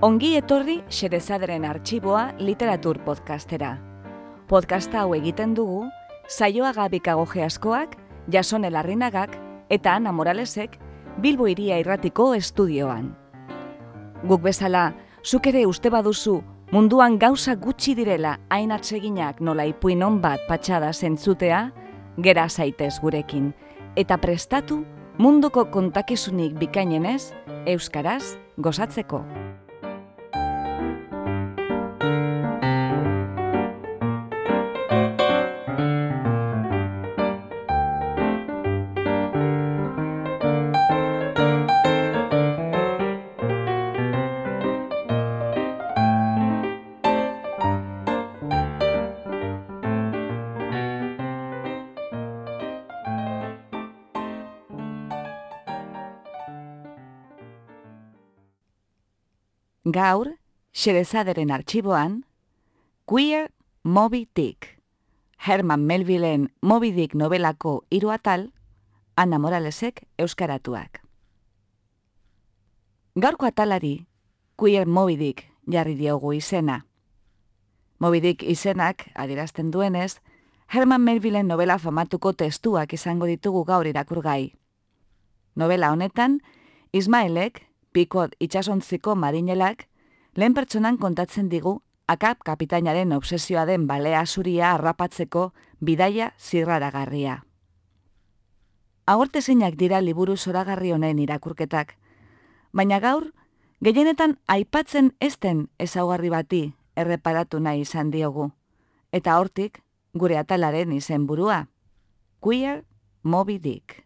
Ongi etorri Xerezaderen arxiboa literatur podcastera. Podcasta hau egiten dugu, saioa gabikago geaskoak, jason elarrinagak eta Ana Moralesek Bilbo iria irratiko estudioan. Guk bezala, zuk ere uste baduzu munduan gauza gutxi direla hain atseginak nola ipuin bat patxada zentzutea, gera zaitez gurekin, eta prestatu munduko kontakizunik bikainenez, Euskaraz gozatzeko. Gaur, Xerezaderen arxiboan, Queer Moby Dick, Herman Melvilleen Moby Dick novelako hiru atal, Ana Moralesek euskaratuak. Gaurko atalari, Queer Moby Dick jarri diogu izena. Moby Dick izenak, adierazten duenez, Herman Melvilleen novela famatuko testuak izango ditugu gaur irakurgai. Novela honetan, Ismaelek, pikot itxasontziko marinelak, lehen pertsonan kontatzen digu akap kapitainaren obsesioa den balea zuria harrapatzeko bidaia zirraragarria. Agortezinak dira liburu zoragarri honen irakurketak, baina gaur, gehienetan aipatzen ezten ezaugarri bati erreparatu nahi izan diogu, eta hortik gure atalaren izen burua, Queer Moby Dick.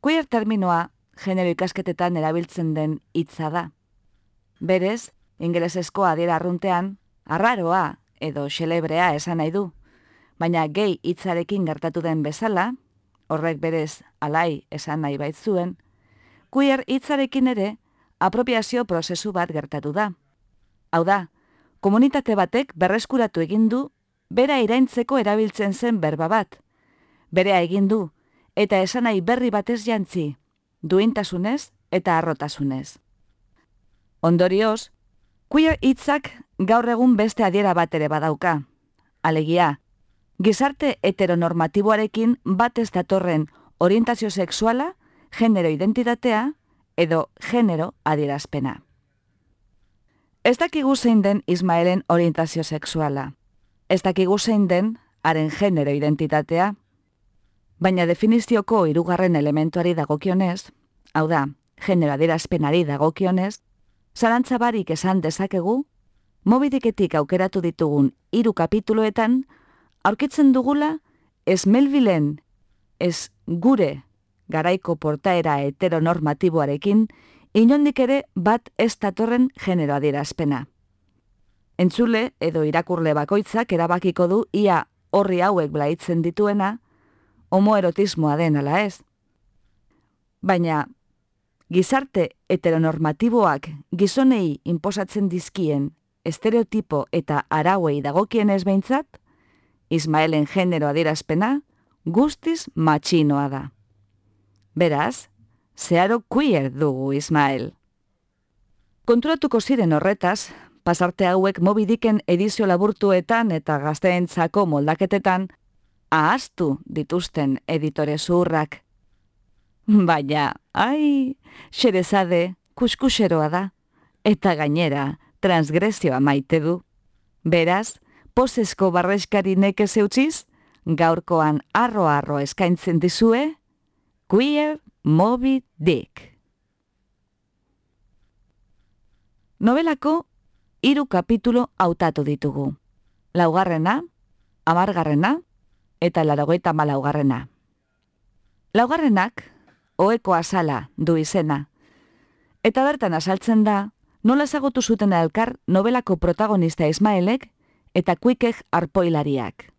Queer terminoa genero ikasketetan erabiltzen den hitza da. Berez, ingelesezko adiera arruntean, arraroa edo xelebrea esan nahi du, baina gehi hitzarekin gertatu den bezala, horrek berez alai esan nahi baitzuen, queer hitzarekin ere apropiazio prozesu bat gertatu da. Hau da, komunitate batek berreskuratu egin du bera iraintzeko erabiltzen zen berba bat. Berea egin du, eta esan nahi berri batez jantzi, duintasunez eta arrotasunez. Ondorioz, queer hitzak gaur egun beste adiera bat ere badauka. Alegia, gizarte heteronormatiboarekin bat ez datorren orientazio sexuala, genero identitatea edo genero adierazpena. Ez dakigu zein den Ismaelen orientazio sexuala. Ez dakigu zein den haren genero identitatea, baina definizioko hirugarren elementuari dagokionez, hau da, genero adierazpenari dagokionez, zarantza barik esan dezakegu, mobidiketik aukeratu ditugun hiru kapituloetan, aurkitzen dugula, ez melbilen, ez gure garaiko portaera heteronormatiboarekin, inondik ere bat ez datorren genero adierazpena. Entzule edo irakurle bakoitzak erabakiko du ia horri hauek blaitzen dituena, homoerotismoa den ala ez. Baina, gizarte heteronormatiboak gizonei inposatzen dizkien estereotipo eta arauei dagokien ez behintzat, Ismaelen genero adierazpena guztiz matxinoa da. Beraz, zeharo queer dugu Ismael. Konturatuko ziren horretaz, pasarte hauek mobidiken edizio laburtuetan eta gazteentzako moldaketetan, ahaztu dituzten editore zuhurrak. Baina, ai, xerezade, kuskuseroa da, eta gainera, transgresioa maite du. Beraz, posesko barreskari neke zeutziz, gaurkoan arro-arro eskaintzen dizue, Queer Moby Dick. Novelako hiru kapitulo hautatu ditugu. Laugarrena, amargarrena, eta larogeita malaugarrena. Laugarrenak, oeko azala du izena. Eta bertan azaltzen da, nola zagotu zuten elkar novelako protagonista Ismaelek eta kuikek arpoilariak.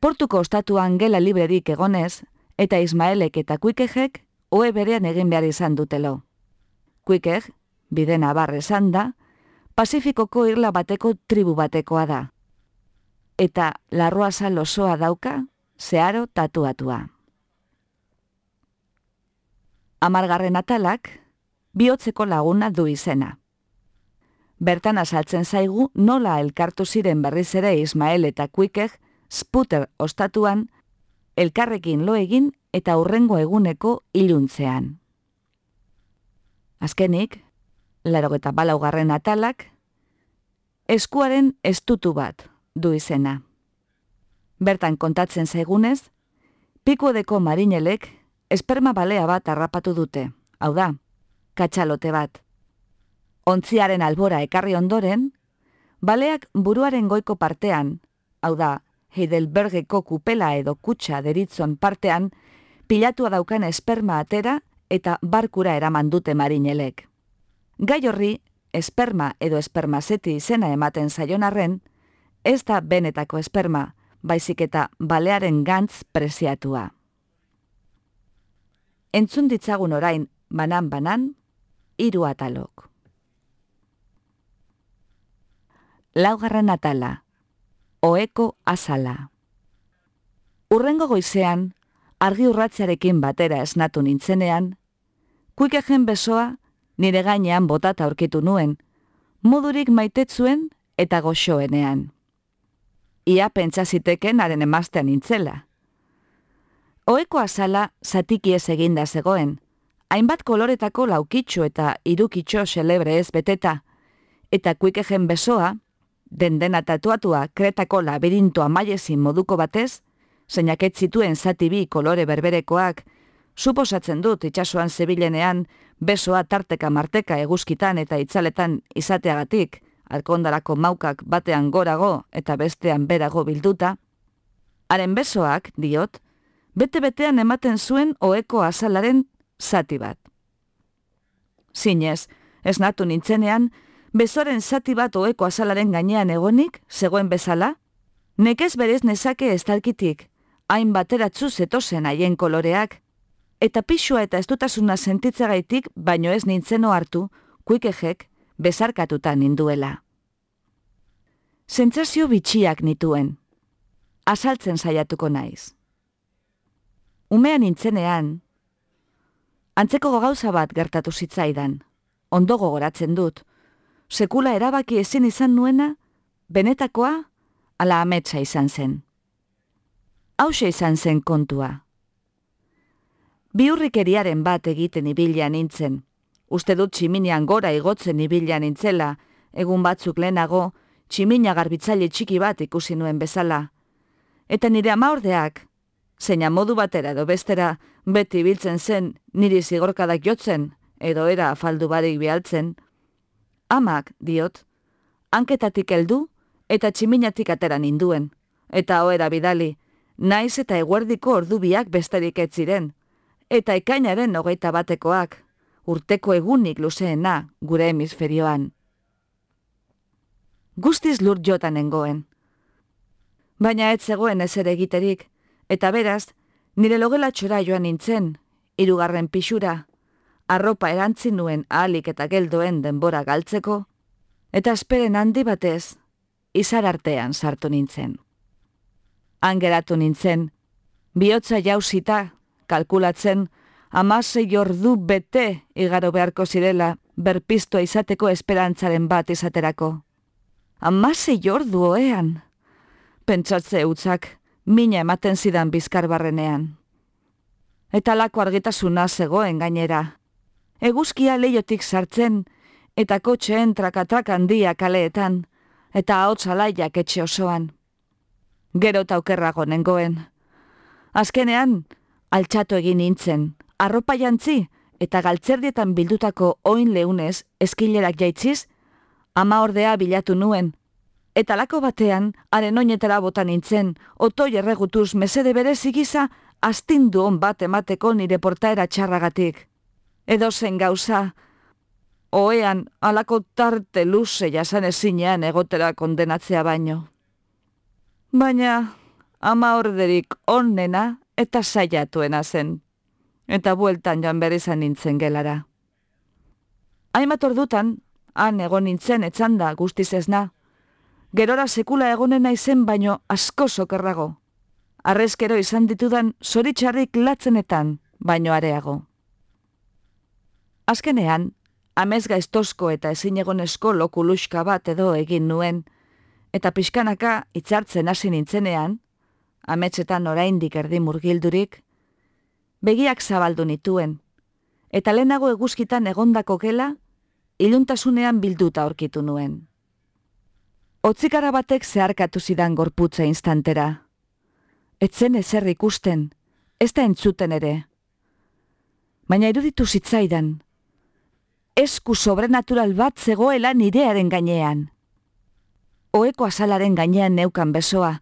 Portuko ostatuan gela librerik egonez, eta Ismaelek eta kuikekek oe berean egin behar izan dutelo. Kuikek, bidena barre esan da, Pasifikoko irla bateko tribu batekoa da eta larroa losoa dauka, zeharo tatuatua. Amargarren atalak, bihotzeko laguna du izena. bertan azaltzen zaigu nola elkartu ziren berriz ere Ismael eta Kuikek sputer ostatuan, elkarrekin lo egin eta hurrengo eguneko iluntzean. Azkenik, laro eta balaugarren atalak, eskuaren estutu bat du izena. Bertan kontatzen zaigunez, pikuodeko marinelek esperma balea bat harrapatu dute, hau da, katxalote bat. Ontziaren albora ekarri ondoren, baleak buruaren goiko partean, hau da, Heidelbergeko kupela edo kutsa deritzon partean, pilatua daukan esperma atera eta barkura eraman dute marinelek. Gai horri, esperma edo espermaseti izena ematen zaionarren, ez da benetako esperma, baizik eta balearen gantz preziatua. Entzun ditzagun orain, banan-banan, hiru atalok. Laugarren atala, oeko azala. Urrengo goizean, argi urratzearekin batera esnatu nintzenean, kuikegen besoa nire gainean botata aurkitu nuen, modurik maitetzuen eta goxoenean. Ia pentsaziteken haren emaztean nintzela. Oeko azala zatiki ez eginda zegoen, hainbat koloretako laukitxo eta irukitxo celebre ez beteta, eta kuikegen besoa, den dena tatuatua kretako labirintoa maiezin moduko batez, zeinak ez zituen zati bi kolore berberekoak, suposatzen dut itxasuan zebilenean, besoa tarteka marteka eguzkitan eta itzaletan izateagatik, alkondarako maukak batean gorago eta bestean berago bilduta, haren besoak, diot, bete-betean ematen zuen oeko azalaren zati bat. Zinez, ez natu nintzenean, besoren zati bat oeko azalaren gainean egonik, zegoen bezala, nekez berez nezake estalkitik, hain bateratzu zetozen haien koloreak, eta pixua eta estutasuna sentitzagaitik baino ez nintzeno hartu, kuikejek bezarkatuta ninduela. Zentzazio bitxiak nituen, azaltzen saiatuko naiz. Umean nintzenean, antzeko gauza bat gertatu zitzaidan, ondo gogoratzen dut, sekula erabaki ezin izan nuena, benetakoa, ala ametsa izan zen. Hauxe izan zen kontua. Biurrikeriaren bat egiten ibila nintzen. Uste dut tximinian gora igotzen ibila nintzela, egun batzuk lehenago, tximina garbitzaile txiki bat ikusi nuen bezala. Eta nire amaordeak, zeina modu batera edo bestera, beti biltzen zen niri zigorkadak jotzen, edo era afaldu barik bialtzen. Amak, diot, hanketatik heldu eta tximinatik atera ninduen. Eta oera bidali, naiz eta eguerdiko ordubiak besterik ez ziren, eta ekainaren hogeita batekoak, urteko egunik luzeena gure hemisferioan. Guztiz lur jotan engoen. Baina ez zegoen ez ere egiterik, eta beraz, nire logela txora joan nintzen, irugarren pixura, arropa erantzin nuen ahalik eta geldoen denbora galtzeko, eta esperen handi batez, izar artean sartu nintzen angeratu nintzen, bihotza jausita, kalkulatzen, amasei ordu bete igaro beharko zirela, berpiztua izateko esperantzaren bat izaterako. Amasei ordu oean, pentsatze utzak, mina ematen zidan bizkar barrenean. Eta lako argitasuna zegoen gainera. Eguzkia leiotik sartzen, eta kotxeen trakatak handia kaleetan, eta hau laiak etxe osoan gero taukerrago nengoen. Azkenean, altxatu egin nintzen, arropa jantzi eta galtzerdietan bildutako oin leunez eskilerak jaitziz, ama ordea bilatu nuen. Eta lako batean, haren oinetara bota nintzen, otoi erregutuz mesede bere zigiza, astindu on bat emateko nire portaera txarragatik. Edo zen gauza, oean alako tarte luze jasan ezinean egotera kondenatzea baino baina ama orderik onnena eta saiatuena zen, eta bueltan joan berizan nintzen gelara. Aimat ordutan, han egon nintzen etzanda guztiz ezna, gerora sekula egonena izen baino asko sokerrago, arrezkero izan ditudan zoritxarrik latzenetan baino areago. Azkenean, amez gaiztozko eta ezin egonesko lokuluska bat edo egin nuen, eta pixkanaka itzartzen hasi nintzenean, ametsetan oraindik erdi murgildurik, begiak zabaldu nituen, eta lehenago eguzkitan egondako gela, iluntasunean bilduta aurkitu nuen. Otzikara batek zeharkatu zidan gorputza instantera. Etzen ezer ikusten, ez da entzuten ere. Baina iruditu zitzaidan, esku sobrenatural bat zegoela nirearen gainean. Oeko azalaren gainean neukan besoa,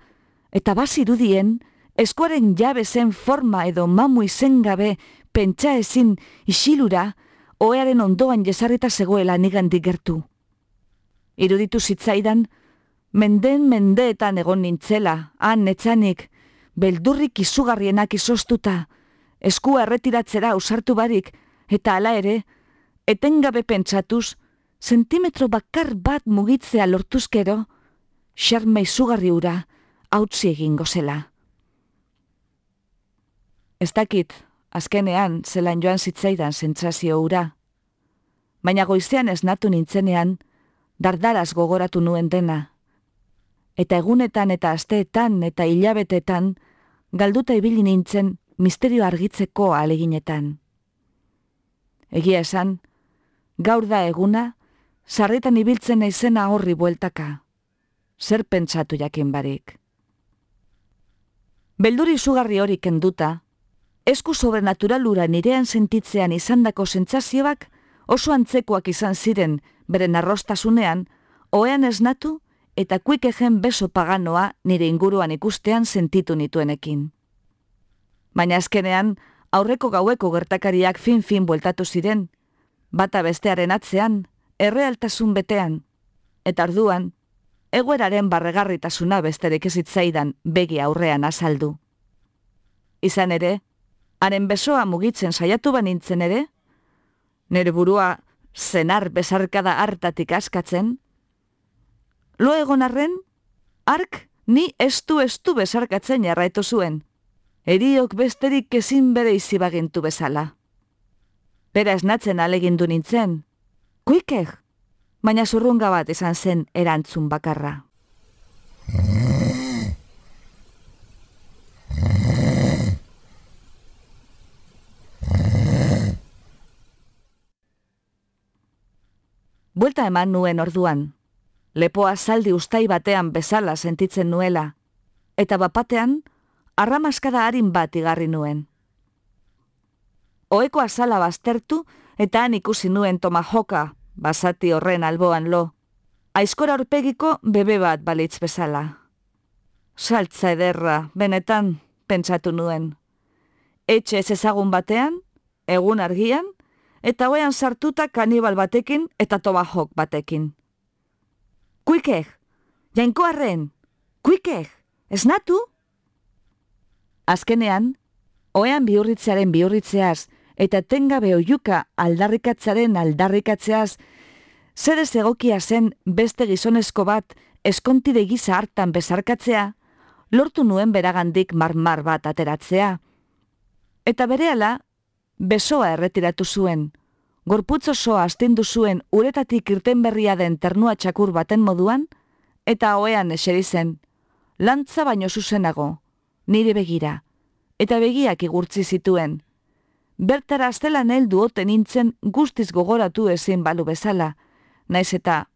eta bazirudien, eskuaren jabe zen forma edo mamu izen gabe pentsa ezin isilura, oearen ondoan jesarrita zegoela nigandik gertu. Iruditu zitzaidan, menden mendeetan egon nintzela, han netzanik, beldurrik izugarrienak izostuta, eskua erretiratzera usartu barik, eta hala ere, etengabe pentsatuz, sentimetro bakar bat mugitzea lortuzkero, xarma izugarri ura, hautzi egingo zela. Ez dakit, azkenean zelan joan zitzaidan sentsazio ura. Baina goizean esnatu nintzenean, dardaraz gogoratu nuen dena. Eta egunetan eta asteetan eta hilabetetan, galduta ibili nintzen misterio argitzeko aleginetan. Egia esan, gaur da eguna, sarritan ibiltzen izena horri bueltaka. Zer pentsatu jakin barik. Belduri sugarri hori kenduta, esku sobrenaturalura nirean sentitzean izandako sentsazioak oso antzekoak izan ziren beren arrostasunean, oean esnatu eta kuikegen beso paganoa nire inguruan ikustean sentitu nituenekin. Baina azkenean, aurreko gaueko gertakariak fin-fin bueltatu ziren, bata bestearen atzean, errealtasun betean, eta arduan, egoeraren barregarritasuna besterik ezitzaidan begi aurrean azaldu. Izan ere, haren besoa mugitzen saiatu banintzen ere, nire burua zenar besarkada hartatik askatzen, lo egon arren, ark ni estu estu besarkatzen jarraitu zuen, eriok besterik ezin bere izibagintu bezala. Bera esnatzen alegindu nintzen. Kuikeg, baina zurrunga bat izan zen erantzun bakarra. Buelta eman nuen orduan. Lepoa zaldi ustai batean bezala sentitzen nuela. Eta bapatean, arramaskada harin bat igarri nuen oeko azala baztertu eta han ikusi nuen tomajoka, basati horren alboan lo. Aizkora orpegiko bebe bat balitz bezala. Saltza ederra, benetan, pentsatu nuen. Etxe ez ezagun batean, egun argian, eta hoean sartuta kanibal batekin eta tomahok batekin. Kuikeg, jainko arren, kuikeg, esnatu? Azkenean, hoean biurritzearen biurritzeaz, eta tengabe oiuka aldarrikatzaren aldarrikatzeaz, zer ez egokia zen beste gizonezko bat eskontide giza hartan bezarkatzea, lortu nuen beragandik marmar bat ateratzea. Eta berehala, besoa erretiratu zuen, gorputz osoa astindu zuen uretatik irten berria den ternua txakur baten moduan, eta hoean eseri zen, lantza baino zuzenago, nire begira, eta begiak igurtzi zituen, bertara aztela nel duoten nintzen guztiz gogoratu ezin balu bezala, naiz eta,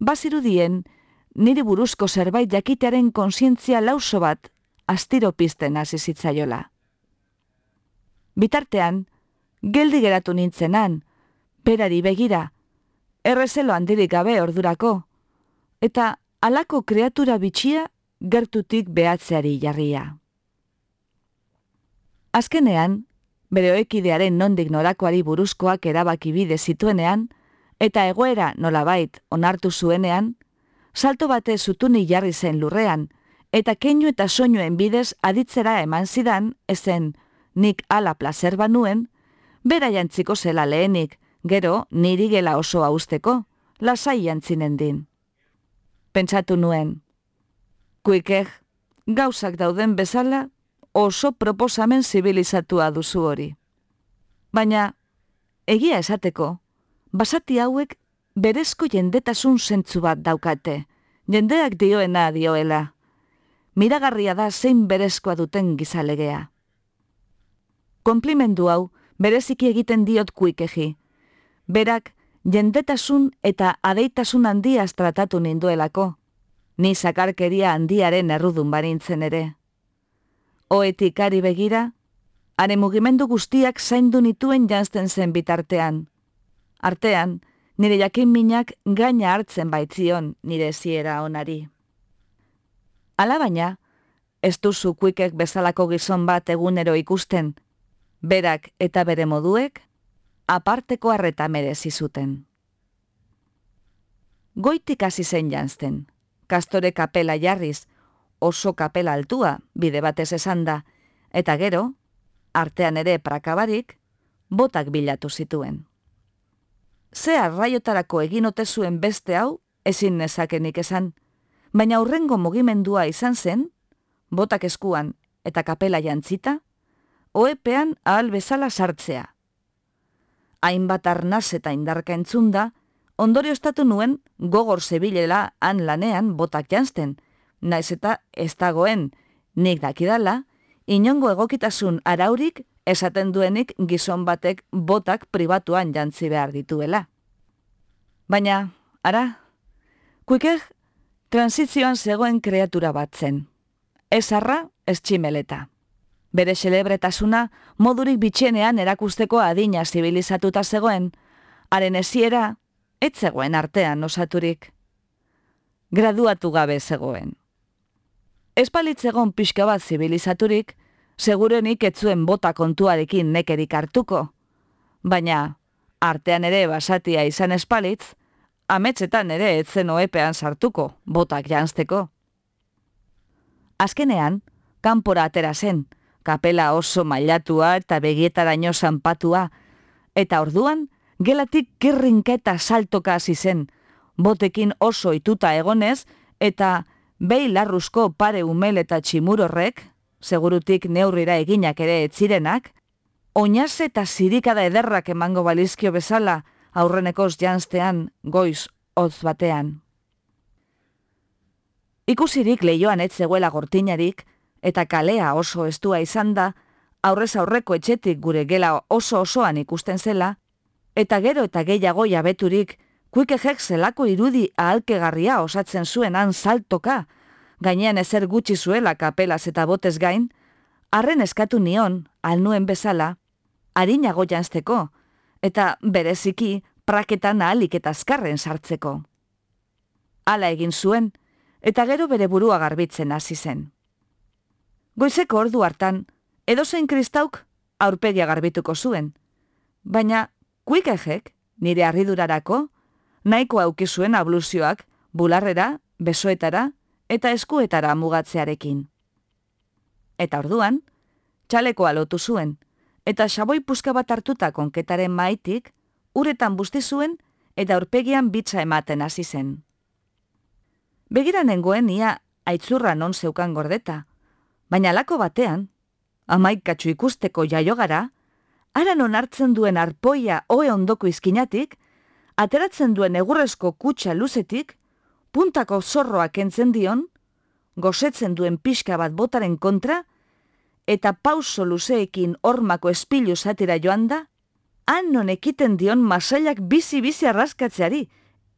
bazirudien, niri buruzko zerbait jakitearen konsientzia lauso bat astiro pizten hasi zitzaiola. Bitartean, geldi geratu nintzenan, perari begira, errezelo handirik gabe ordurako, eta alako kreatura bitxia gertutik behatzeari jarria. Azkenean, bere oekidearen nondik norakoari buruzkoak erabaki bide zituenean, eta egoera nolabait onartu zuenean, salto bate zutuni jarri zen lurrean, eta keinu eta soinuen bidez aditzera eman zidan, ezen nik ala placer banuen, bera jantziko zela lehenik, gero niri gela oso usteko, lasai jantzinen din. Pentsatu nuen, kuikeg, gauzak dauden bezala, oso proposamen zibilizatua duzu hori. Baina, egia esateko, basati hauek berezko jendetasun zentzu bat daukate, jendeak dioena dioela. Miragarria da zein berezkoa duten gizalegea. Konplimendu hau, bereziki egiten diot kuikegi. Berak, jendetasun eta adeitasun handiaz tratatu ninduelako. Ni zakarkeria handiaren errudun barintzen ere. Oetik ari begira, are mugimendu guztiak zaindu nituen jantzen zen bitartean. Artean, nire jakin minak gaina hartzen baitzion nire ziera onari. Ala baina, ez duzu kuikek bezalako gizon bat egunero ikusten, berak eta bere moduek, aparteko arreta merezi zuten. Goitik hasi zen jantzten, kastore kapela jarriz, oso kapela altua, bide batez esan da, eta gero, artean ere prakabarik, botak bilatu zituen. Ze arraiotarako egin ote zuen beste hau, ezin nezakenik esan, baina aurrengo mugimendua izan zen, botak eskuan eta kapela jantzita, oepean ahal bezala sartzea. Hainbat arnaz eta indarka entzunda, ondorio estatu nuen gogor zebilela han lanean botak jantzten, naiz eta ez dagoen nik dakidala, inongo egokitasun araurik esaten duenik gizon batek botak pribatuan jantzi behar dituela. Baina, ara, kuikek transizioan zegoen kreatura bat zen. Ez arra, ez tximeleta. Bere celebretasuna modurik bitxenean erakusteko adina zibilizatuta zegoen, haren eziera, ez zegoen artean osaturik. Graduatu gabe zegoen. Espalitzegon pixka bat zibilizaturik, segurenik etzuen bota kontuarekin nekerik hartuko. Baina, artean ere basatia izan espalitz, ametsetan ere etzen oepean sartuko, botak janzteko. Azkenean, kanpora atera zen, kapela oso mailatua eta begietaraino zanpatua, eta orduan, gelatik kirrinketa saltoka hasi zen, botekin oso ituta egonez, eta behi larruzko pare umel eta tximur horrek, segurutik neurrira eginak ere etzirenak, oinaz eta zirikada ederrak emango balizkio bezala aurrenekoz janztean goiz hotz batean. Ikusirik lehioan ez zegoela gortinarik, eta kalea oso estua izan da, aurrez aurreko etxetik gure gela oso osoan ikusten zela, eta gero eta gehiago jabeturik kuikejek zelako irudi ahalkegarria osatzen zuen han saltoka, gainean ezer gutxi zuela kapelaz eta botez gain, arren eskatu nion, alnuen bezala, harinago janzteko, eta bereziki praketan ahalik eta azkarren sartzeko. Hala egin zuen, eta gero bere burua garbitzen hasi zen. Goizeko ordu hartan, edozein kristauk aurpegia garbituko zuen, baina kuikejek, nire arridurarako, nahiko aukizuen abluzioak bularrera, besoetara eta eskuetara mugatzearekin. Eta orduan, txaleko lotu zuen, eta xaboi puska bat hartuta konketaren maitik, uretan busti zuen eta aurpegian bitza ematen hasi zen. Begira nengoen ia aitzurra non zeukan gordeta, baina lako batean, amaikatxu ikusteko jaiogara, ara non hartzen duen arpoia oe ondoko izkinatik, ateratzen duen egurrezko kutsa luzetik, puntako zorroak entzen dion, gozetzen duen pixka bat botaren kontra, eta pauso luzeekin ormako espilu zatira joan da, han ekiten dion masailak bizi-bizi arraskatzeari,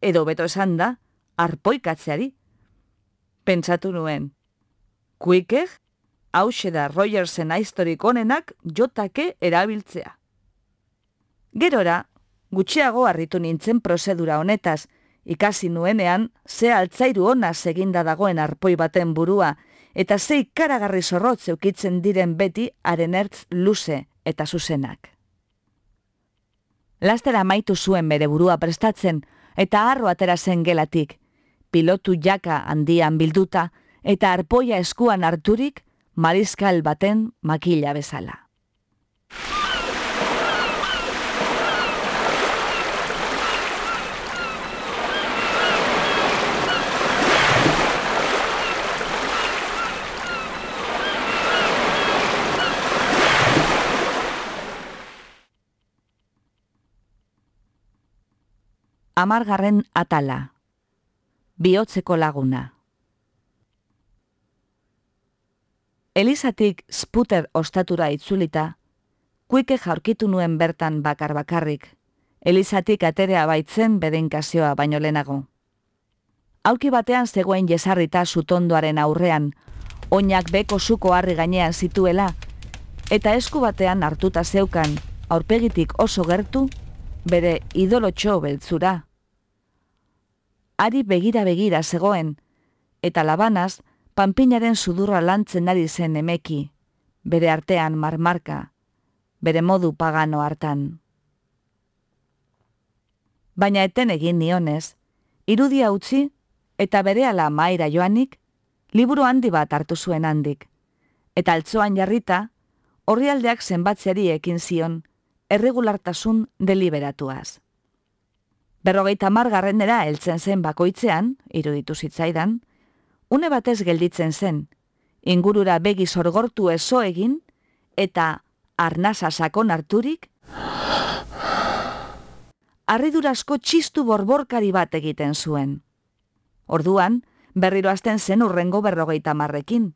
edo beto esan da, arpoikatzeari. Pentsatu nuen, kuikek, hause da Rogersen aiztorik onenak jotake erabiltzea. Gerora, gutxiago harritu nintzen prozedura honetaz, ikasi nuenean ze altzairu ona seginda dagoen arpoi baten burua, eta ze ikaragarri zorrotz eukitzen diren beti haren ertz luze eta zuzenak. Lastera maitu zuen bere burua prestatzen, eta harro atera zen gelatik, pilotu jaka handian bilduta, eta arpoia eskuan harturik, mariskal baten makila bezala. Amargarren atala. Biotzeko laguna. Elizatik sputer ostatura itzulita, kuike jaurkitu nuen bertan bakar bakarrik, Elizatik aterea baitzen bedenkazioa baino lehenago. Aurki batean zegoen jesarrita sutondoaren aurrean, oinak beko suko harri gainean zituela, eta esku batean hartuta zeukan, aurpegitik oso gertu, bere idolotxo beltzura. Ari begira-begira zegoen, eta labanaz, panpinaren sudurra lantzen ari zen emeki, bere artean marmarka, bere modu pagano hartan. Baina eten egin nionez, irudia utzi eta bere ala maira joanik, liburu handi bat hartu zuen handik, eta altzoan jarrita, horri aldeak zenbatzeari ekin zion, erregulartasun deliberatuaz. Berrogeita margarrenera heltzen zen bakoitzean, iruditu zitzaidan, une batez gelditzen zen, ingurura begi sorgortu ezo egin, eta arnasa sakon harturik, arridurasko txistu borborkari bat egiten zuen. Orduan, berriro azten zen urrengo berrogeita marrekin.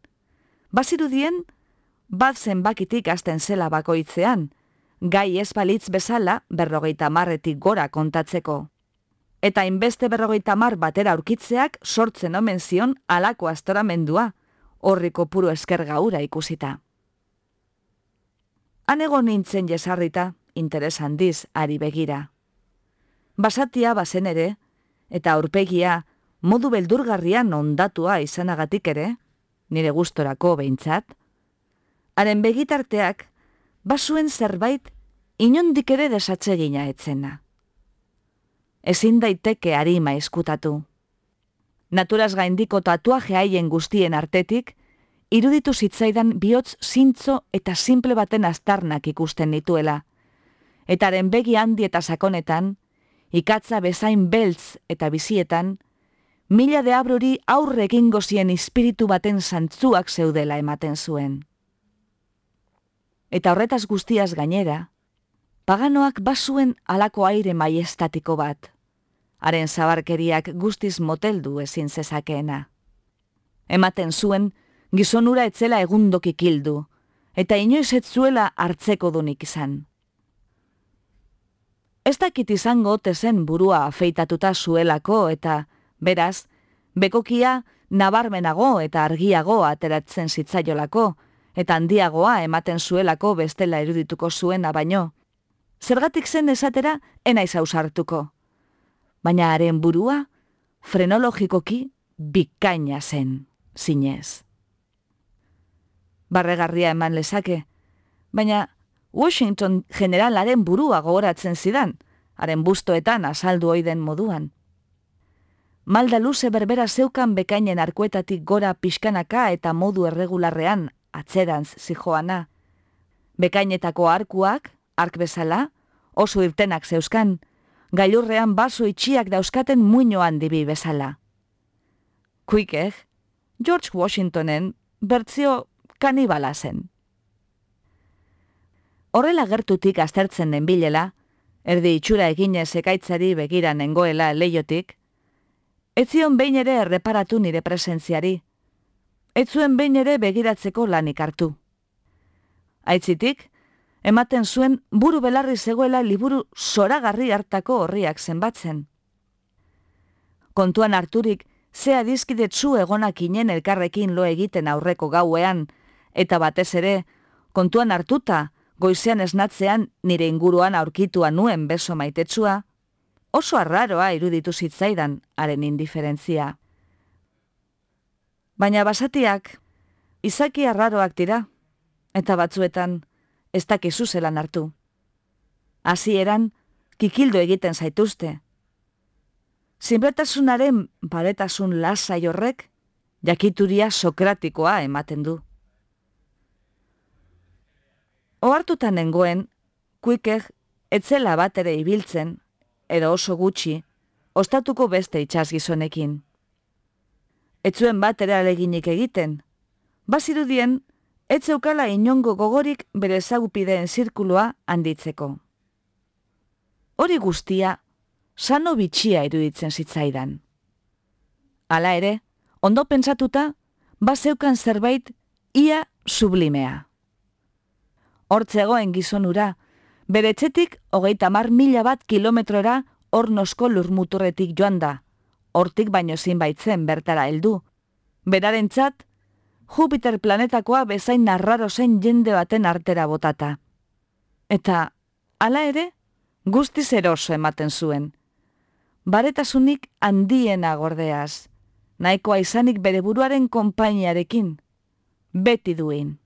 Bazirudien, bat zenbakitik azten zela bakoitzean, gai ez balitz bezala berrogeita marretik gora kontatzeko eta inbeste berrogeita mar batera aurkitzeak sortzen omen zion alako astoramendua, horriko puro esker gaura ikusita. Anego nintzen jesarrita, interes handiz ari begira. Basatia bazen ere, eta aurpegia modu beldurgarrian ondatua izanagatik ere, nire gustorako behintzat, haren begitarteak basuen zerbait inondik ere desatzegina etzena ezin daiteke arima eskutatu. Naturaz gaindiko tatuaje haien guztien artetik, iruditu zitzaidan bihotz zintzo eta simple baten astarnak ikusten dituela. Etaren begi handi eta sakonetan, ikatza bezain beltz eta bizietan, mila de abruri aurre egingo zien espiritu baten santzuak zeudela ematen zuen. Eta horretaz guztiaz gainera, paganoak basuen alako aire maiestatiko bat haren zabarkeriak guztiz moteldu ezin zezakeena. Ematen zuen, gizonura etzela egundoki kildu, eta inoiz ez zuela hartzeko dunik izan. Ez dakit izango tezen burua afeitatuta zuelako eta, beraz, bekokia nabarmenago eta argiago ateratzen zitzaiolako, eta handiagoa ematen zuelako bestela erudituko zuena baino. Zergatik zen esatera, enaiz hartuko baina haren burua frenologikoki bikaina zen, zinez. Barregarria eman lezake, baina Washington generalaren burua gogoratzen zidan, haren bustoetan azaldu oiden moduan. Malda luze berbera zeukan bekainen arkuetatik gora pixkanaka eta modu erregularrean atzerantz zijoana. Bekainetako arkuak, ark bezala, oso irtenak zeuskan, gailurrean baso itxiak dauzkaten muinoan dibi bezala. Kuikek, George Washingtonen bertzio kanibala zen. Horrela gertutik aztertzen den bilela, erdi itxura egine ekaitzari begira nengoela leiotik, etzion behin ere erreparatu nire presentziari, etzuen behin ere begiratzeko lanik hartu. Aitzitik, ematen zuen buru belarri zegoela liburu zoragarri hartako horriak zenbatzen. Kontuan harturik, zea dizkidetzu egonak inen elkarrekin lo egiten aurreko gauean, eta batez ere, kontuan hartuta, goizean esnatzean nire inguruan aurkitua nuen beso maitetsua, oso arraroa iruditu zitzaidan haren indiferentzia. Baina basatiak, izaki arraroak dira, eta batzuetan, ez dakizu zelan hartu. Hasi eran, kikildo egiten zaituzte. Zinbretasunaren baretasun lasai horrek, jakituria sokratikoa ematen du. Oartutan nengoen, kuikek etzela bat ere ibiltzen, edo oso gutxi, ostatuko beste itxasgizonekin. Etzuen bat ere aleginik egiten, bazirudien etzeukala inongo gogorik bere ezagupideen zirkuloa handitzeko. Hori guztia, sano bitxia iruditzen zitzaidan. Hala ere, ondo pentsatuta, bazeukan zerbait ia sublimea. Hortzegoen gizonura, bere etxetik hogeita mar mila bat kilometrora hor nosko lurmuturretik joan da, hortik baino zin baitzen bertara heldu. Berarentzat, Jupiter planetakoa bezain narraro zen jende baten artera botata. Eta, hala ere, guztiz eroso ematen zuen. Baretasunik handiena gordeaz, nahikoa izanik bere buruaren konpainiarekin, beti duin.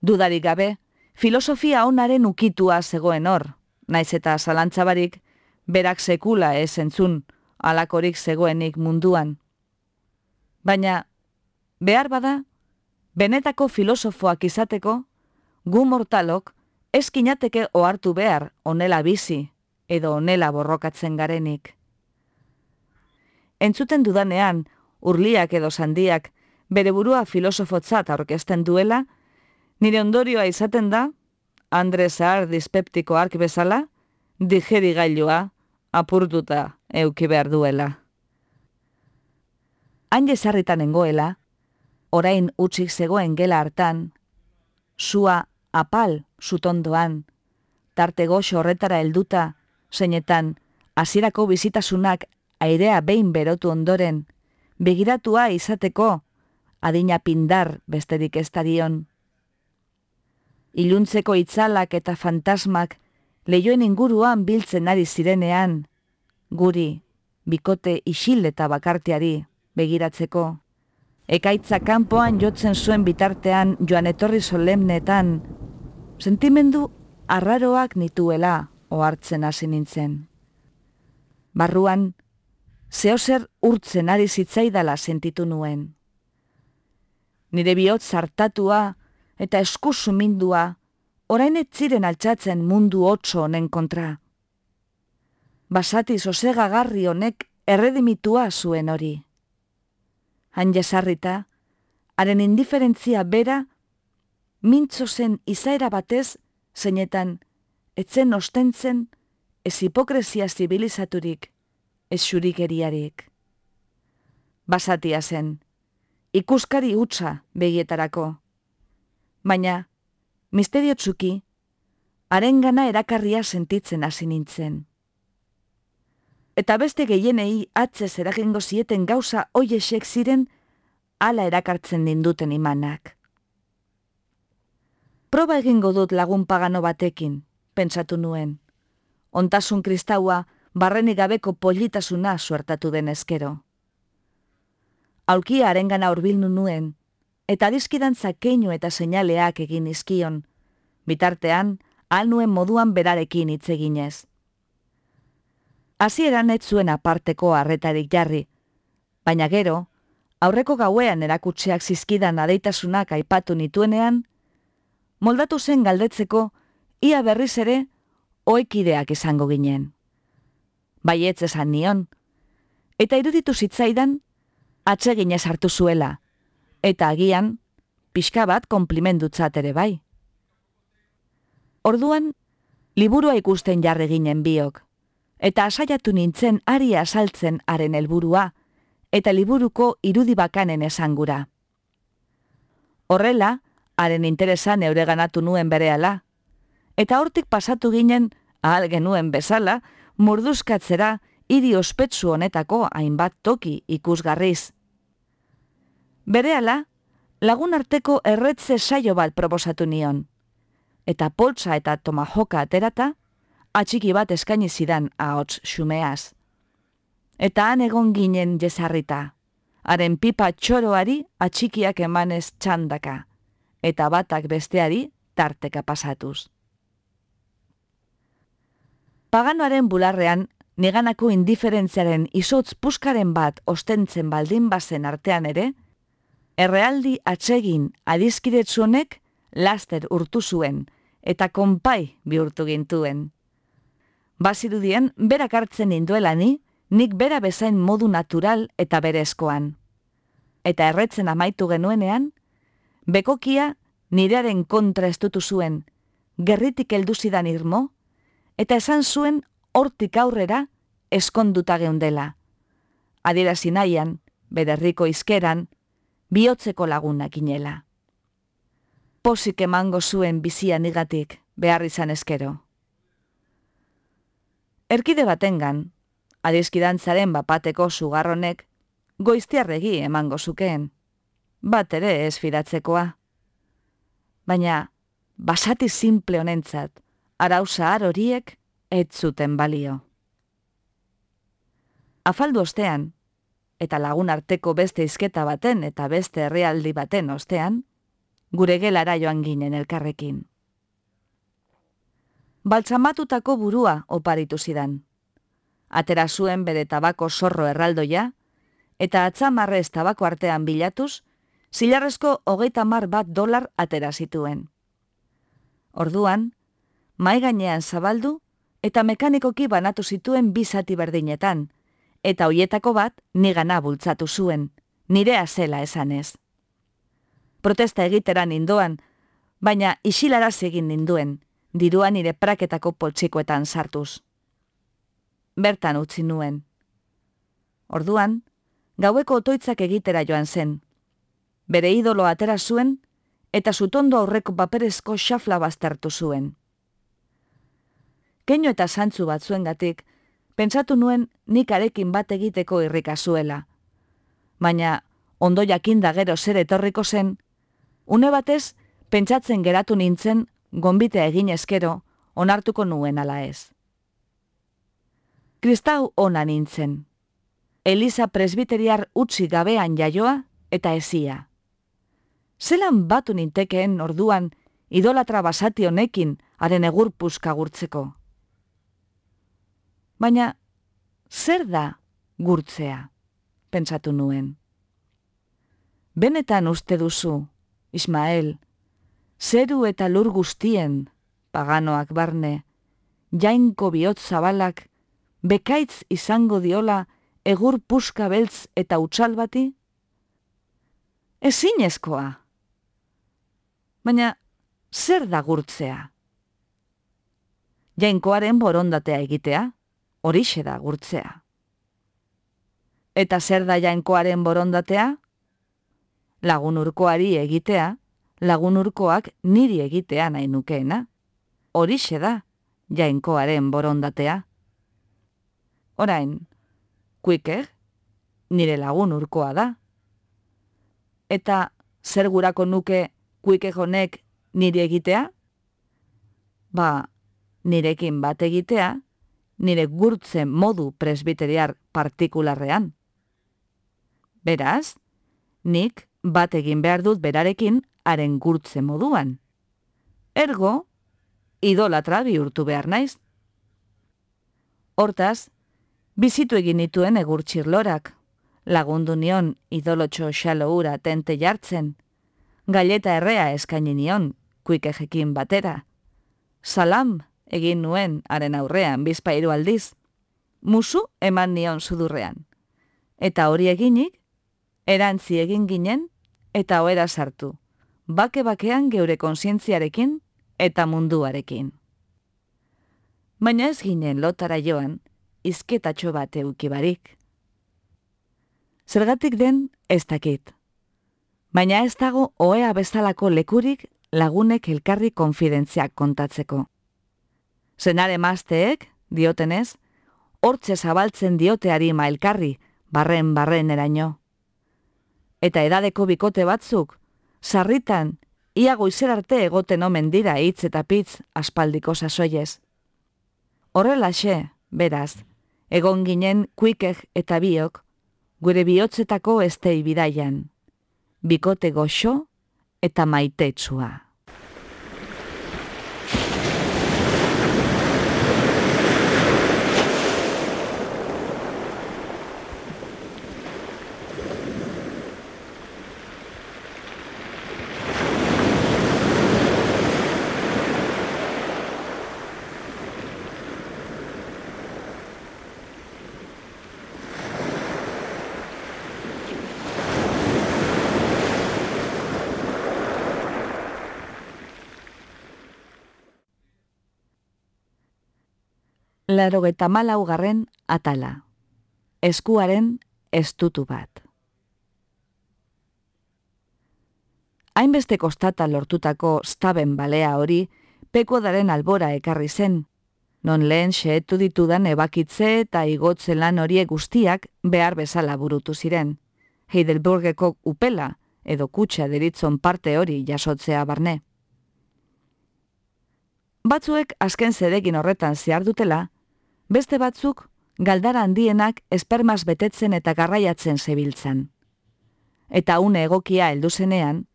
Dudarik gabe, filosofia onaren ukitua zegoen hor, naiz eta zalantzabarik, berak sekula ez entzun, alakorik zegoenik munduan. Baina, behar bada, benetako filosofoak izateko, gu mortalok, eskinateke ohartu behar onela bizi, edo onela borrokatzen garenik. Entzuten dudanean, urliak edo sandiak, bere burua filosofotzat aurkezten duela, nire ondorioa izaten da, Andre Zahar dispeptiko ark bezala, digeri gailua, apurtuta euki behar duela. Hain jezarritan engoela, orain utzik zegoen gela hartan, sua apal sutondoan, tarte goxo horretara helduta, zeinetan, hasierako bizitasunak airea behin berotu ondoren, begiratua izateko, adina pindar besterik ez dion. Iluntzeko itzalak eta fantasmak lehioen inguruan biltzen ari zirenean, guri, bikote isil eta bakartiari begiratzeko. Ekaitza kanpoan jotzen zuen bitartean joan etorri solemnetan, sentimendu arraroak nituela ohartzen hasi nintzen. Barruan, zehozer urtzen ari zitzaidala sentitu nuen. Nire bihot zartatua eta eskusumindua orain etziren altxatzen mundu otso honen kontra basati sosegagarri honek erredimitua zuen hori. Han jesarrita, haren indiferentzia bera, mintzo zen izaera batez, zeinetan, etzen ostentzen, ez hipokrezia zibilizaturik, ez xurikeriarik. Basatia zen, ikuskari hutsa begietarako. Baina, misterio txuki, haren erakarria sentitzen hasi nintzen eta beste gehienei atzez eragingo zieten gauza oiesek ziren ala erakartzen ninduten imanak. Proba egingo dut lagun pagano batekin, pentsatu nuen. Ontasun kristaua barrenik gabeko politasuna suertatu den eskero. Aulkia arengana urbilnu nuen, eta dizkidantza keinu eta seinaleak egin izkion, bitartean, al nuen moduan berarekin hitz eginez hasieran ez zuen aparteko harretarik jarri. Baina gero, aurreko gauean erakutseak zizkidan adeitasunak aipatu nituenean, moldatu zen galdetzeko ia berriz ere oekideak izango ginen. Baietz esan nion, eta iruditu zitzaidan atsegin hartu zuela, eta agian pixka bat komplimendutzat ere bai. Orduan, liburua ikusten jarre ginen biok, eta asaiatu nintzen ari asaltzen haren helburua eta liburuko irudi bakanen esangura. Horrela, haren interesa neure ganatu nuen berehala, eta hortik pasatu ginen, ahal genuen bezala, murduzkatzera hiri ospetsu honetako hainbat toki ikusgarriz. Berehala, lagun arteko erretze saio bat proposatu nion, eta poltsa eta tomajoka aterata, atxiki bat eskaini zidan ahots xumeaz. Eta han egon ginen jesarrita, haren pipa txoroari atxikiak emanez txandaka, eta batak besteari tarteka pasatuz. Paganoaren bularrean, neganako indiferentziaren izotz puskaren bat ostentzen baldin bazen artean ere, errealdi atsegin adizkidetzunek laster urtu zuen eta konpai bihurtu gintuen. Bazirudien, berak hartzen induela ni, nik bera bezain modu natural eta berezkoan. Eta erretzen amaitu genuenean, bekokia nirearen kontra estutu zuen, gerritik heldu zidan irmo, eta esan zuen hortik aurrera eskonduta geundela. Adierazi nahian, bederriko izkeran, bihotzeko lagunak inela. Posik emango zuen bizian igatik, behar izan eskero. Erkide batengan, adizkidantzaren bapateko sugarronek, goiztiarregi emango zukeen. Bat ere ez fidatzekoa. Baina, basati simple honentzat, arauza horiek ez zuten balio. Afaldu ostean, eta lagun arteko beste izketa baten eta beste herrialdi baten ostean, gure gelara joan ginen elkarrekin. Baltzamatutako burua oparitu zidan. Atera zuen bere tabako zorro erraldoia, eta atzamarre ez tabako artean bilatuz, zilarrezko hogeita mar bat dolar atera zituen. Orduan, mai gainean zabaldu eta mekanikoki banatu zituen bizati berdinetan, eta hoietako bat nigana bultzatu zuen, nirea zela esanez. Protesta egiteran nindoan, baina isilaraz egin ninduen, diruan nire praketako poltsikoetan sartuz. Bertan utzi nuen. Orduan, gaueko otoitzak egitera joan zen. Bere idolo atera zuen, eta zutondo aurreko paperezko xafla baztertu zuen. Keino eta santzu bat zuen gatik, pentsatu nuen nik arekin bat egiteko irrika zuela. Baina, ondo jakinda gero zer etorriko zen, une batez, pentsatzen geratu nintzen, gonbitea egin eskero, onartuko nuen ala ez. Kristau ona nintzen. Elisa presbiteriar utzi gabean jaioa eta ezia. Zelan batu nintekeen orduan idolatra basati honekin haren egur gurtzeko. Baina, zer da gurtzea, pentsatu nuen. Benetan uste duzu, Ismael, zeru eta lur guztien, paganoak barne, jainko bihot zabalak, bekaitz izango diola egur puska beltz eta utxal bati? Ezin ezkoa. Baina, zer da gurtzea? Jainkoaren borondatea egitea, horixe da gurtzea. Eta zer da jainkoaren borondatea? Lagun urkoari egitea, lagun urkoak niri egitea nahi nukeena. Horixe da, jainkoaren borondatea. Orain, kuiker, nire lagun urkoa da. Eta zer gurako nuke kuike honek niri egitea? Ba, nirekin bat egitea, nire gurtzen modu presbiteriar partikularrean. Beraz, nik bat egin behar dut berarekin haren gurtze moduan. Ergo, idolatra bihurtu behar naiz. Hortaz, bizitu egin nituen egurtxirlorak, lagundu nion idolotxo xalo ura tente jartzen, galeta errea eskaini nion, kuikejekin batera. Salam egin nuen haren aurrean bizpairu aldiz, musu eman nion sudurrean. Eta hori eginik, erantzi egin ginen eta oera sartu bake-bakean geure konsientziarekin eta munduarekin. Baina ez ginen lotara joan, izketatxo bat eukibarik. Zergatik den ez dakit. Baina ez dago oea bezalako lekurik lagunek elkarri konfidentziak kontatzeko. Zenare mazteek, diotenez, hortze zabaltzen dioteari elkarri, barren barren eraino. Eta edadeko bikote batzuk, sarritan, ia goizer arte egoten omen dira hitz eta pitz aspaldiko sasoiez. Horrelaxe, beraz, egon ginen kuikek eta biok, gure bihotzetako estei bidaian, bikote goxo eta maitetsua. Laro eta malaugarren atala. Eskuaren estutu bat. Hainbeste kostata lortutako staben balea hori, pekodaren albora ekarri zen, non lehen xeetu ditudan ebakitze eta igotze lan horiek guztiak behar bezala burutu ziren. Heidelbergeko upela edo kutsa deritzon parte hori jasotzea barne. Batzuek azken zedekin horretan zehar dutela, beste batzuk galdara handienak espermaz betetzen eta garraiatzen zebiltzan. Eta une egokia heldu zenean,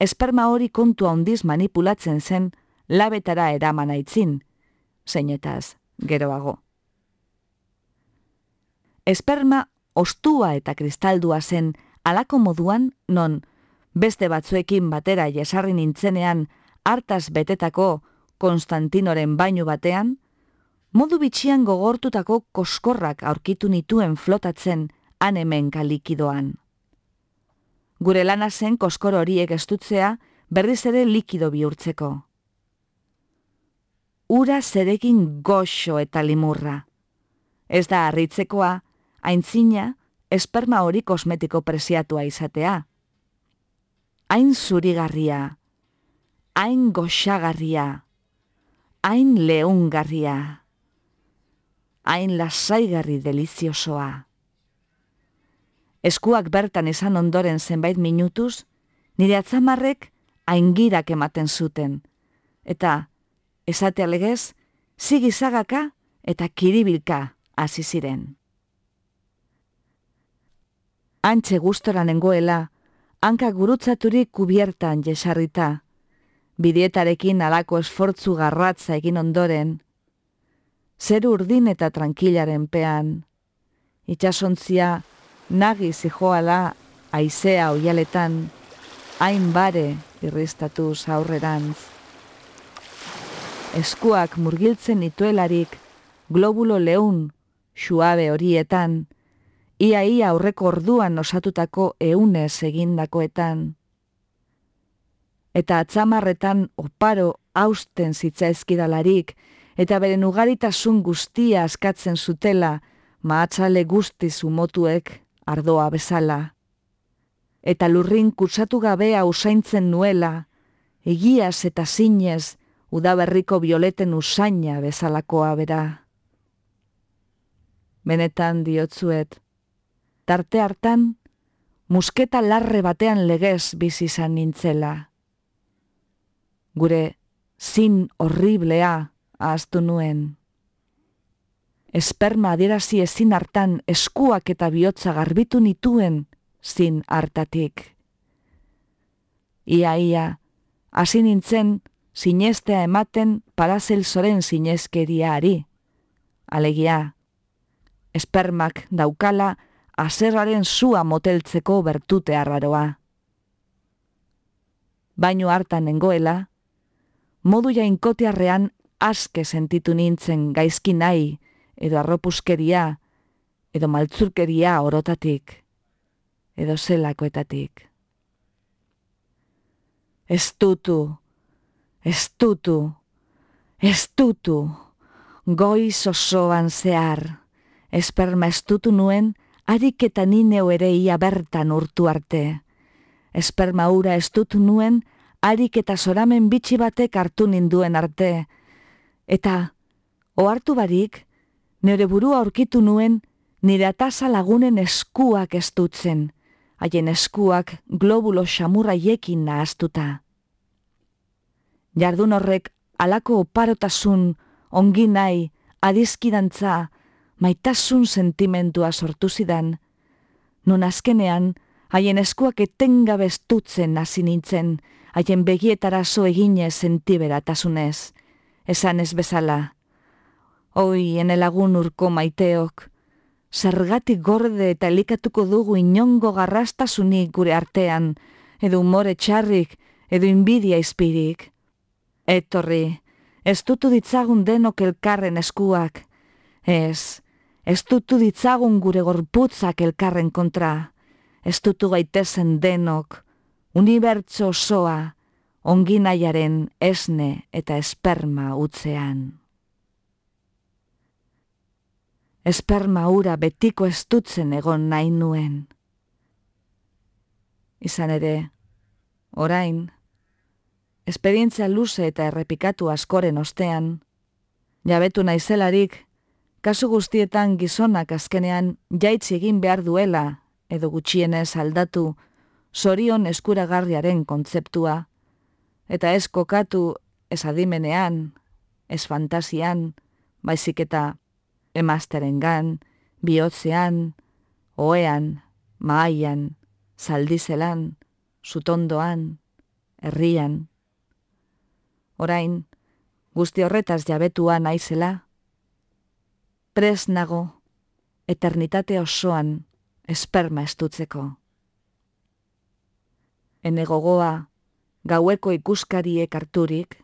esperma hori kontu handiz manipulatzen zen labetara eraman aitzin, zeinetaz geroago. Esperma ostua eta kristaldua zen alako moduan non beste batzuekin batera jesarri nintzenean hartaz betetako Konstantinoren bainu batean, modu bitxian gogortutako koskorrak aurkitu nituen flotatzen anemen likidoan. Gure lana zen koskor horiek estutzea berriz ere likido bihurtzeko. Ura zerekin goxo eta limurra. Ez da harritzekoa, aintzina, esperma hori kosmetiko preziatua izatea. Hain zurigarria, hain goxagarria, hain leungarria hain lasaigarri deliziosoa. Eskuak bertan esan ondoren zenbait minutuz, nire atzamarrek aingirak ematen zuten, eta esate alegez, zigizagaka eta kiribilka hasi ziren. Antxe gustora nengoela, hanka gurutzaturik kubiertan jesarrita, bidietarekin alako esfortzu garratza egin ondoren, zer urdin eta tranquilaren pean. Itxasontzia nagi zijoala aizea oialetan, hain bare irriztatu zaurrerantz. Eskuak murgiltzen ituelarik globulo leun suabe horietan, ia ia aurreko orduan osatutako eunez egindakoetan. Eta atzamarretan oparo hausten zitzaizkidalarik, eta beren ugaritasun guztia askatzen zutela, mahatzale guzti zumotuek ardoa bezala. Eta lurrin kutsatu gabea usaintzen nuela, egiaz eta zinez udaberriko bioleten usaina bezalakoa bera. Benetan diotzuet, tarte hartan, musketa larre batean legez bizizan nintzela. Gure zin horriblea, ahaztu nuen. Esperma adierazi ezin hartan eskuak eta bihotza garbitu nituen zin hartatik. Ia, ia, hasi nintzen sinestea ematen parazel zoren ari. Alegia, espermak daukala azerraren zua moteltzeko bertute arraroa. Baino hartan nengoela, modu jainkotearrean aske sentitu nintzen gaizki nahi, edo arropuskeria, edo maltzurkeria orotatik, edo zelakoetatik. Estutu, estutu, estutu, goiz osoan zehar, esperma estutu nuen, harik eta nineu ere ia bertan urtu arte. Esperma ura estutu nuen, harik eta soramen bitxi batek hartu ninduen arte, Eta, ohartu barik, nire burua aurkitu nuen, nire atasa lagunen eskuak estutzen, haien eskuak globulo xamurra jekin nahaztuta. Jardun horrek alako oparotasun, ongi nahi, adizkidantza, maitasun sentimentua sortu zidan, nun azkenean, haien eskuak etengabe estutzen hasi nintzen, haien begietara zo eginez sentiberatasunez, esan ez bezala. Oi, ene lagun urko maiteok, zergatik gorde eta elikatuko dugu inongo garrastasunik gure artean, edo umore txarrik, edo inbidia izpirik. Etorri, ez dutu ditzagun denok elkarren eskuak, ez, ez dutu ditzagun gure gorputzak elkarren kontra, ez dutu gaitezen denok, unibertso osoa, onginaiaren esne eta esperma utzean. esperma ura betiko estutzen egon nahi nuen. Izan ere, orain, esperientzia luze eta errepikatu askoren ostean, jabetu naizelarik, kasu guztietan gizonak azkenean jaitzi egin behar duela edo gutxienez aldatu sorion eskuragarriaren kontzeptua, eta ez kokatu ez adimenean, ez fantasian, baizik eta emazteren gan, bihotzean, oean, maaian, zaldizelan, sutondoan, herrian. Orain, guzti horretaz jabetua naizela, pres nago, eternitate osoan, esperma estutzeko. Ene gogoa, gaueko ikuskariek harturik,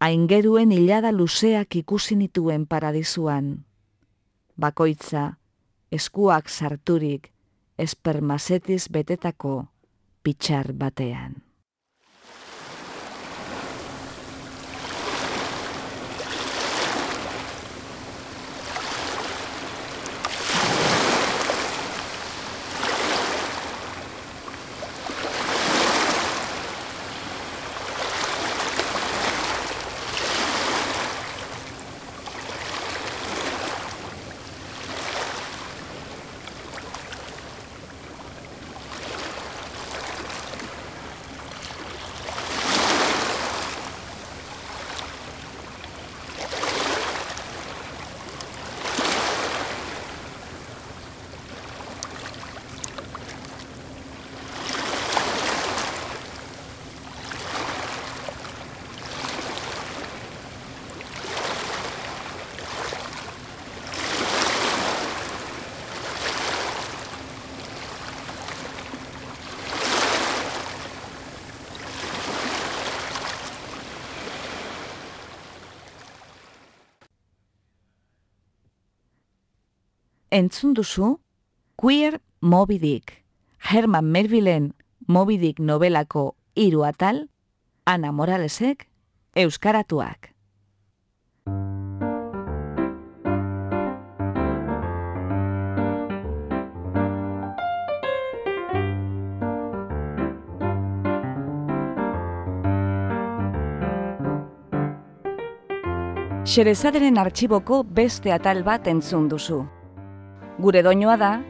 aingeruen hilada luzeak ikusi nituen paradizuan. Bakoitza, eskuak sarturik, espermazetiz betetako pitxar batean. Entzun duzu Queer Moby Dick, Herman Melvillen Moby Dick novelako hiru atal, Ana Moralesek, Euskaratuak. Xerezaderen artxiboko beste atal bat entzun duzu. Gure doinoa da,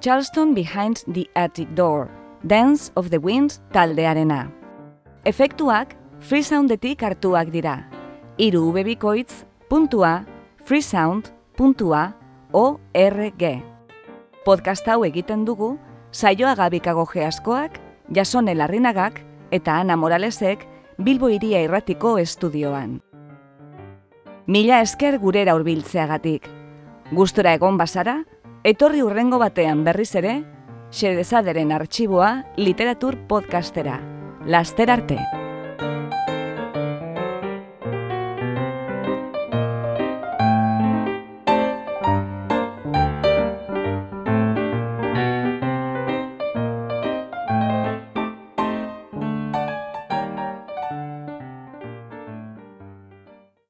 Charleston Behind the Attic Door, Dance of the Winds taldearena. Efektuak freesoundetik hartuak dira. Iru ubebikoitz, puntua, freesound, puntua, org. Podcast hau egiten dugu, saioa gabikago geaskoak, jasone larrinagak eta Ana Moralesek Bilbo iria irratiko estudioan. Mila esker gurera hurbiltzeagatik. Gustora egon bazara, Etorri urrengo batean berriz ere, xedezaderen arxiboa literatur podcastera. Laster arte!